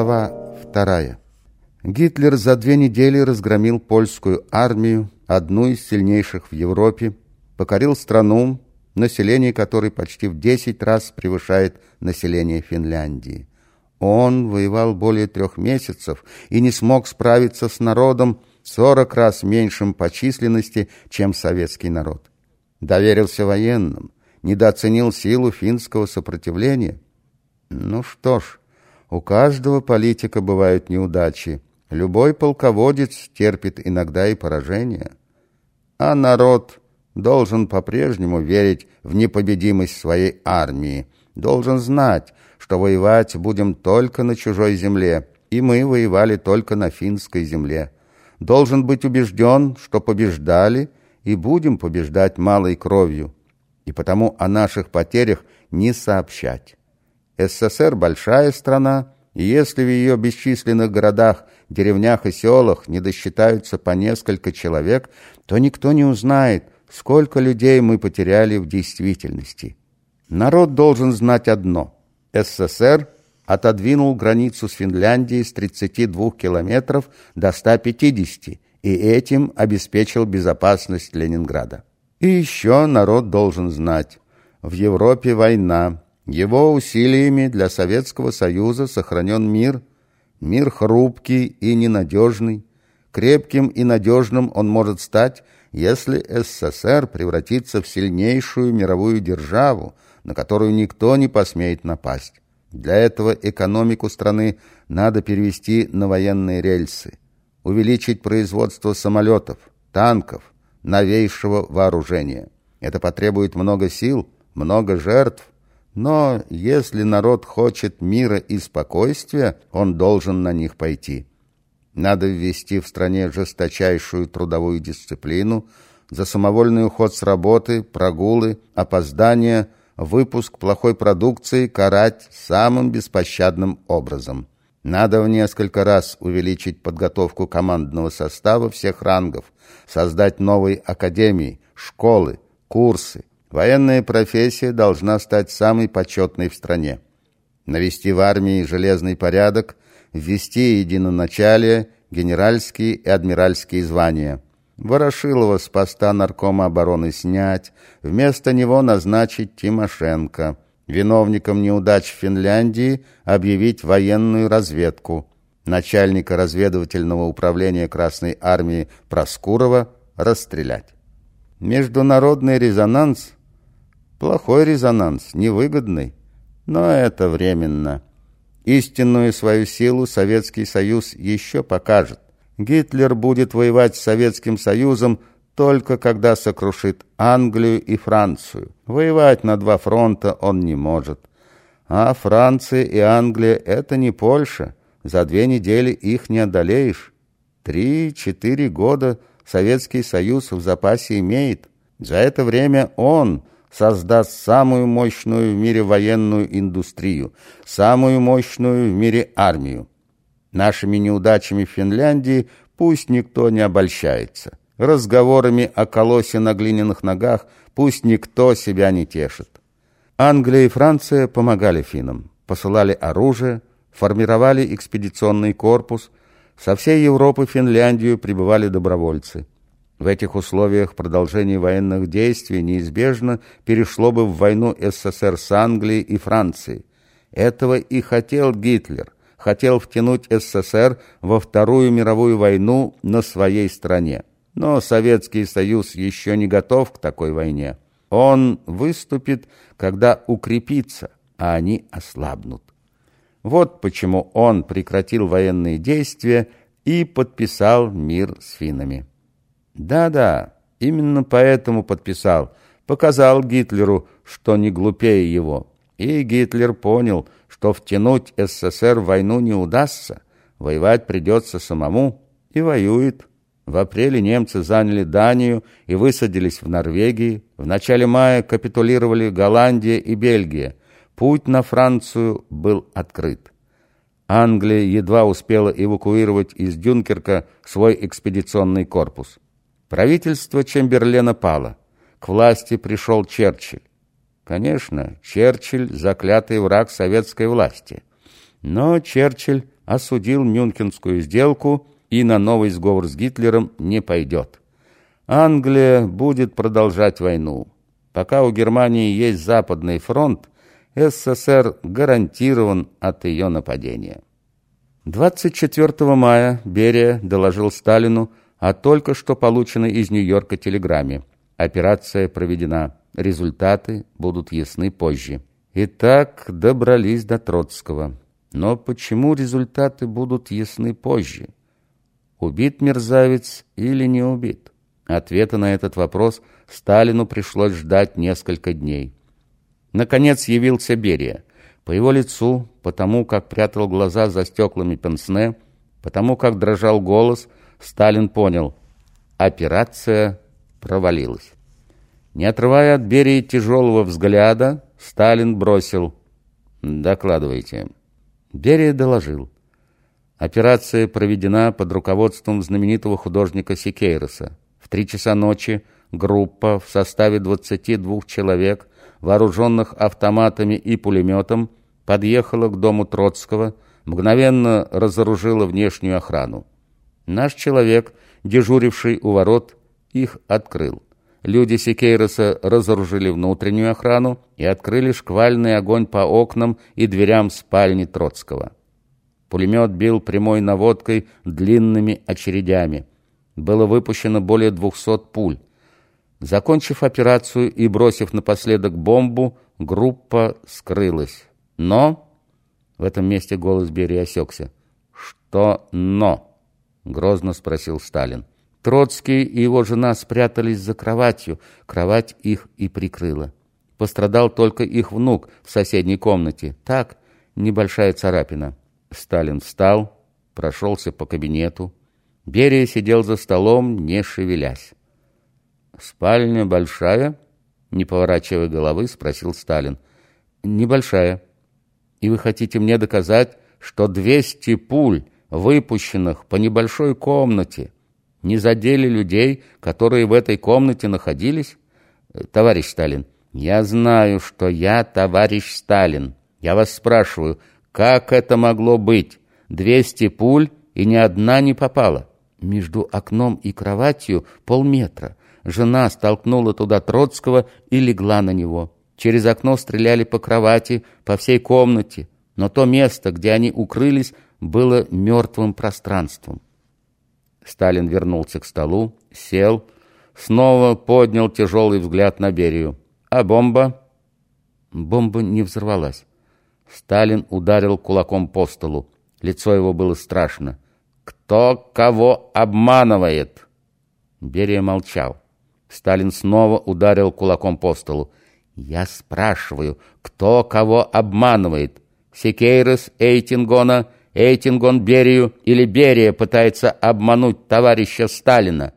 Глава вторая. Гитлер за две недели разгромил польскую армию, одну из сильнейших в Европе, покорил страну, население которой почти в 10 раз превышает население Финляндии. Он воевал более трех месяцев и не смог справиться с народом 40 раз меньшим по численности, чем советский народ. Доверился военным, недооценил силу финского сопротивления. Ну что ж, у каждого политика бывают неудачи. Любой полководец терпит иногда и поражение. А народ должен по-прежнему верить в непобедимость своей армии, должен знать, что воевать будем только на чужой земле, и мы воевали только на финской земле. Должен быть убежден, что побеждали и будем побеждать малой кровью, и потому о наших потерях не сообщать. СССР – большая страна, и если в ее бесчисленных городах, деревнях и селах не досчитаются по несколько человек, то никто не узнает, сколько людей мы потеряли в действительности. Народ должен знать одно – СССР отодвинул границу с Финляндией с 32 километров до 150 и этим обеспечил безопасность Ленинграда. И еще народ должен знать – в Европе война, его усилиями для Советского Союза сохранен мир, мир хрупкий и ненадежный. Крепким и надежным он может стать, если СССР превратится в сильнейшую мировую державу, на которую никто не посмеет напасть. Для этого экономику страны надо перевести на военные рельсы, увеличить производство самолетов, танков, новейшего вооружения. Это потребует много сил, много жертв, но если народ хочет мира и спокойствия, он должен на них пойти. Надо ввести в стране жесточайшую трудовую дисциплину, за самовольный уход с работы, прогулы, опоздания, выпуск плохой продукции карать самым беспощадным образом. Надо в несколько раз увеличить подготовку командного состава всех рангов, создать новые академии, школы, курсы, Военная профессия должна стать самой почетной в стране. Навести в армии железный порядок, ввести единоначалие, генеральские и адмиральские звания. Ворошилова с поста наркома обороны снять, вместо него назначить Тимошенко. Виновником неудач в Финляндии объявить военную разведку. Начальника разведывательного управления Красной Армии Проскурова расстрелять. Международный резонанс – Плохой резонанс, невыгодный, но это временно. Истинную свою силу Советский Союз еще покажет. Гитлер будет воевать с Советским Союзом только когда сокрушит Англию и Францию. Воевать на два фронта он не может. А Франция и Англия — это не Польша. За две недели их не одолеешь. Три-четыре года Советский Союз в запасе имеет. За это время он создаст самую мощную в мире военную индустрию, самую мощную в мире армию. Нашими неудачами в Финляндии пусть никто не обольщается. Разговорами о колосе на глиняных ногах пусть никто себя не тешит. Англия и Франция помогали финнам, посылали оружие, формировали экспедиционный корпус. Со всей Европы в Финляндию прибывали добровольцы. В этих условиях продолжение военных действий неизбежно перешло бы в войну СССР с Англией и Францией. Этого и хотел Гитлер, хотел втянуть СССР во Вторую мировую войну на своей стране. Но Советский Союз еще не готов к такой войне. Он выступит, когда укрепится, а они ослабнут. Вот почему он прекратил военные действия и подписал мир с финнами. Да-да, именно поэтому подписал. Показал Гитлеру, что не глупее его. И Гитлер понял, что втянуть СССР в войну не удастся. Воевать придется самому. И воюет. В апреле немцы заняли Данию и высадились в Норвегии. В начале мая капитулировали Голландия и Бельгия. Путь на Францию был открыт. Англия едва успела эвакуировать из Дюнкерка свой экспедиционный корпус. Правительство Чемберлена пало. К власти пришел Черчилль. Конечно, Черчилль – заклятый враг советской власти. Но Черчилль осудил Мюнхенскую сделку и на новый сговор с Гитлером не пойдет. Англия будет продолжать войну. Пока у Германии есть Западный фронт, СССР гарантирован от ее нападения. 24 мая Берия доложил Сталину о только что полученной из Нью-Йорка телеграмме. Операция проведена. Результаты будут ясны позже. Итак, добрались до Троцкого. Но почему результаты будут ясны позже? Убит мерзавец или не убит? Ответа на этот вопрос Сталину пришлось ждать несколько дней. Наконец явился Берия. По его лицу, потому как прятал глаза за стеклами пенсне, потому как дрожал голос, Сталин понял – операция провалилась. Не отрывая от Берии тяжелого взгляда, Сталин бросил «Докладывайте». Берия доложил. Операция проведена под руководством знаменитого художника Сикейроса. В три часа ночи группа в составе 22 человек, вооруженных автоматами и пулеметом, подъехала к дому Троцкого, мгновенно разоружила внешнюю охрану. Наш человек, дежуривший у ворот, их открыл. Люди Сикейроса разоружили внутреннюю охрану и открыли шквальный огонь по окнам и дверям спальни Троцкого. Пулемет бил прямой наводкой длинными очередями. Было выпущено более двухсот пуль. Закончив операцию и бросив напоследок бомбу, группа скрылась. Но... В этом месте голос Берии осекся. «Что «но»?» — грозно спросил Сталин. Троцкий и его жена спрятались за кроватью. Кровать их и прикрыла. Пострадал только их внук в соседней комнате. Так, небольшая царапина. Сталин встал, прошелся по кабинету. Берия сидел за столом, не шевелясь. «Спальня большая?» Не поворачивая головы, спросил Сталин. «Небольшая. И вы хотите мне доказать, что двести пуль, выпущенных по небольшой комнате, не задели людей, которые в этой комнате находились? Товарищ Сталин, я знаю, что я товарищ Сталин. Я вас спрашиваю, как это могло быть? Двести пуль, и ни одна не попала. Между окном и кроватью полметра. Жена столкнула туда Троцкого и легла на него. Через окно стреляли по кровати, по всей комнате. Но то место, где они укрылись, было мертвым пространством. Сталин вернулся к столу, сел, снова поднял тяжелый взгляд на Берию. «А бомба?» Бомба не взорвалась. Сталин ударил кулаком по столу. Лицо его было страшно. «Кто кого обманывает?» Берия молчал. Сталин снова ударил кулаком по столу. «Я спрашиваю, кто кого обманывает? Секейрос Эйтингона Эйтингон Берию или Берия пытается обмануть товарища Сталина.